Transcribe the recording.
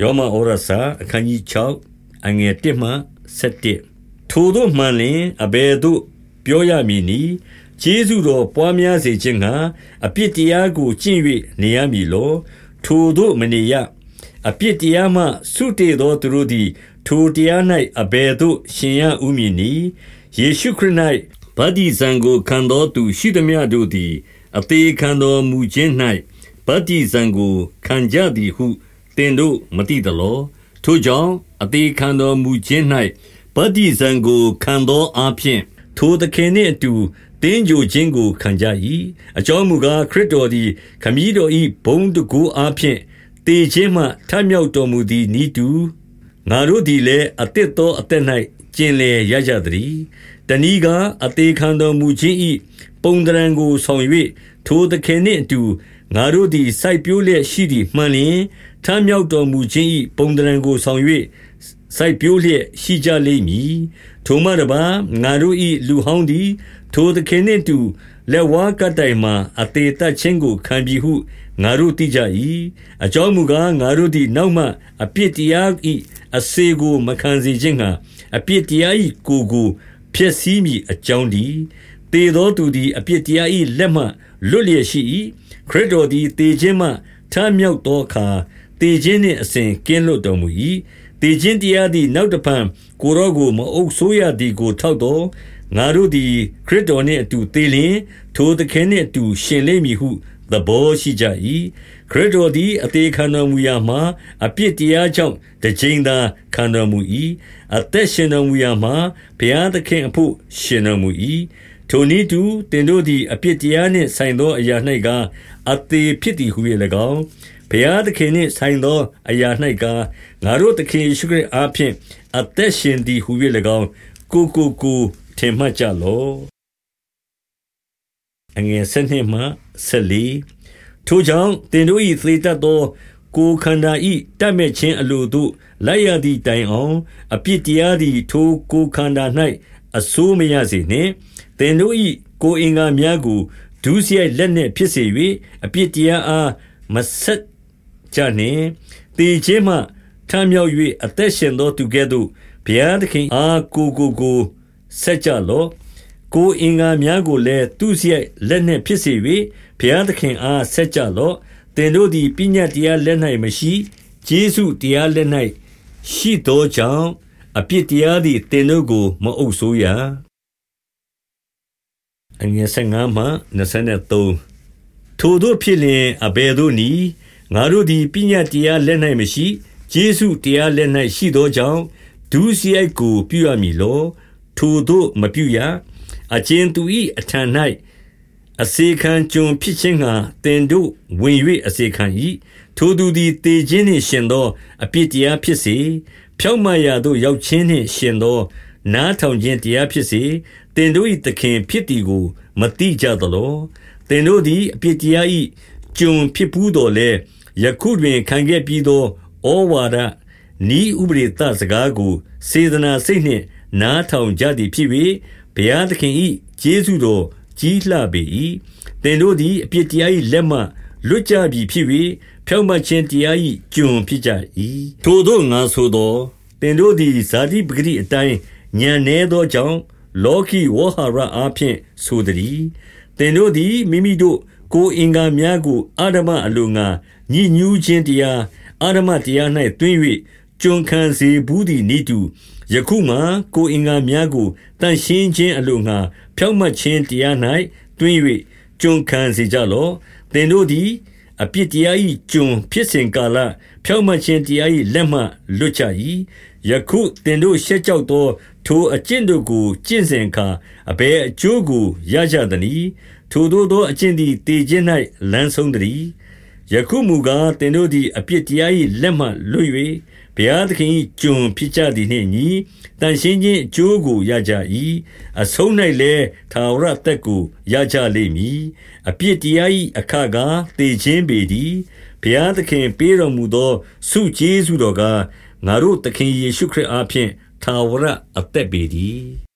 ယောမဩရစာအခန်းကြီး6အငယ်1မှ7ထိုတို့မှန်လင်အဘယ်သို့ပြောရမည်နည်းကျေးဇူးတော်ပွားများစေခြင်းငှာအပြစ်တရားကိုကျင့်၍နေရမည်လောထိုတို့မနေရအပြစ်တရားမှဆုတေသောသူတို့သည် ထိုတရား၌အဘယ်သို့ရှင်ရဥမည်နည်းယေရှုခရစ်၌ဗတ္တိဇံကိုခံတော်သူရှိသမျှတို့သည် အသေးခံတော်မူခြင်း၌ဗတ္တိဇံကိုခံကြသည်ဟု သင်တို့မသိသလောထိုကြောင့်အသေးခံတော်မူခြင်း၌ဗတ္တိဇံကိုခံသောအဖြစ်ထိုသခင်နှင့်အတူတင်းကြိုခြင်းကိုခံကြ၏အကြောင်းမူကားခရစ်တော်သည်ခမည်းတော်၏ဘုံတကူအဖြစ်တေခြင်းမှထမြောက်တော်မူသည်နိတူငါတို့သည်လည်းအသစ်သောအသက်၌ကျင်လေရကြသည်တဏီကအသေးခံတော်မူခြင်း၏ပုံတရံကိုဆောင်၍ထိုသခင်နှင့်အတူ ငါတို့သည် စိုက်ပျိုးလျက်ရှိသည်မှန်လျင်ထမ်းမြောက်တော်မူခြင်း၏ပုံသဏ္ဌာန်ကိုဆောင်၍စိုက်ပျိုးလျက်ရှိကြလိမ့်မည် ထိုမှတပါငါတို့၏လူဟောင်းသည် ထိုသခင်နှင့်တူ လက်ဝါးကတိုင်မှအသေးသက်ခြင်းကိုခံပြီးဟု ငါတို့သိကြ၏အကြောင်းမူကား ငါတို့သည် နောက်မှအပြစ်တရား၏အစေကို မခံစေခြင်းငှာအပြစ်တရား၏ကိုကို ဖျက်ဆီးမိအကြောင်းဒီတေ သောသူသည်အပြစ်တရား၏လက်မှလွတ်လျက်ရှိ၏ခရစ်တော်သည်တေခြင်းမှထမြောက်သောအခါတေခြင်းနှင့်အစဉ်ကင်းလွတ်တော်မူ၏တေခြင်းတရားသည်နောက်တဖန်ကိုရောကိုမအုပ်ဆိုးရသည်ကိုထောက်တော်ငါတို့သည်ခရစ်တော်နှင့်အတူသေလျင်ထိုသခင်နှင့်အတူရှင်လိမ့်မည်ဟုသဘောရှိကြ၏ခရစ်တော်သည်အသေးခံတော်မူရာမှာအပြစ်တရားကြောင့်တကြိမ်သာခံတော်မူ၏အသက်ရှင်တော်မူရာမှာဘုရားသခင်အဖို့ရှင်တော်မူ၏ ထိုနည်းတူတင်တို့သည်အပြစ်တရားနှင့်ဆိုင်သောအရာ၌ကအသေးဖြစ်သည်ဟု၍၎င်းဘုရားသခင်နှင့်ဆိုင်သောအရာ၌ကငါတို့သခင်ယေရှုခရစ်အားဖြင့်အသက်ရှင်သည်ဟု၍၎င်းကိုကိုကိုထင်မှတ်ကြလော့အငယ်၁၂မှ၁၄ထိုကြောင့်တင်တို့၏သေတတ်သောကိုခန္ဓာ၏တတ်မဲ့ခြင်းအလိုသို့လိုက်ရသည့်တိုင်အောင်အပြစ်တရားသည်ထိုကိုခန္ဓာ၌ အစိုးမရစေနှင့်သင်တို့၏ကိုအင်္ဂါများကိုဒုစရိုက်လက်နှင့်ဖြစ်စေ၍အပြစ်တရားအားမဆက်ကြနှင့်တေခြင်းမှထမြောက်၍အသက်ရှင်သောသူကဲ့သို့ဘုရားသခင်အားကိုကိုကိုဆက်ကြလော့ကိုအင်္ဂါများကိုလည်းသူစရိုက်လက်နှင့်ဖြစ်စေ၍ဘုရားသခင်အားဆက်ကြလော့သင်တို့သည်ပညာတရားလက်၌မရှိဂျေစုတရားလက်၌ရှိသောကြောင့် အပြစ်တရားသည်သင်တို့ကို မအုပ်ဆိုးရအငယ်15မှ23ထိုတို့ဖြစ်လျင်အဘယ်သို့နည်းငါတို့သည်ပညာတရားလက်၌မရှိယေရှုတရားလက်၌ရှိသောကြောင့်ဒုစရိုက်ကို ပြုရမည်လောထိုတို့မပြုရအချင်းသူ၏အထံ၌ အစေခံကျွန်ဖြစ်ခြင်းငှာတင်တို့ဝင်၍အစေခံ၏ထိုသူသည်တေခြင်းနှင့်ရှင်သောအပြစ်တရားဖြစ်စေဖြောင့်မတ်ရာသို့ရောက်ခြင်းနှင့်ရှင်သော နားထောင်ခြင်းတရားဖြစ်စေတင်တို့၏သခင်ဖြစ်သည်ကို မတိကြသလောတင်တို့သည်အပြစ်တရား၏ကျွန်ဖြစ်ဘူးတော်လဲယခုတွင်ခံခဲ့ပြီးသောဩဝါဒဤဥပရိသစကားကိုစေတနာစိတ်နှင့်နားထောင်ကြသည်ဖြစ်၍ဘုရားသခင်၏ကျေးဇူးတော် ကြီးလှပေ၏တင်တို့သည်အပြစ်တရား၏လက်မှလွတ်ကြပြီဖြစ်၍ဖြောင့်မတ်ခြင်းတရား၏ကျွန်ဖြစ်ကြ၏ထိုတို့ငါဆိုသောတင်တို့သည်ဇာတိပဂတိအတိုင်းညံနေသောကြောင့်လောကီဝဟာရအားဖြင့်ဆိုသည်တင်တို့သည်မိမိတို့ကိုအင်္ဂါများကိုအာဓမအလိုငါညှဉ်းညူးခြင်းတရားအာဓမတရား၌တွင်၍ ကျွန်ခံစေဘူးသည်နိတုယခုမှကိုအင်္ဂါများကိုတန်ရှင်းခြင်းအလိုငါဖြောင့်မတ်ခြင်းတရား၌တွင်၍ကျွန်ခံစေကြလော့သင်တို့သည်အပြစ်တရား၏ကျွန်ဖြစ်စဉ်ကာလဖြောင့်မတ်ခြင်းတရား၏လက်မှလွတ်ကြ၏ယခုသင်တို့ရှက်ကြောက်သော ထိုအကျင့်တို့ကိုကျင့်စဉ်အခါအဘယ်အကျိုးကိုရကြသနည်းထိုသို့သောအကျင့်သည်တည်ခြင်း၌လမ်းဆုံးသည် ယခုမူကားသင်တို့သည်အပြစ်တရား၏လက်မှလွတ်၍ဘုရားသခင်၏ကျွန်ဖြစ်ကြသည်နှင့်ညီတန်ရှင်းခြင်းအကျိုးကိုရကြ၏အဆုံး၌လည်းသာဝရသက်ကိုရကြလိမ့်မည်အပြစ်တရား၏အခါကားတည်ခြင်းပေသည်ဘုရားသခင်ပေးတော်မူသောဆုကျေးဇူးတော်ကားငါတို့သခင်ယေရှုခရစ်အားဖြင့်သာဝရအသက်ပေသည်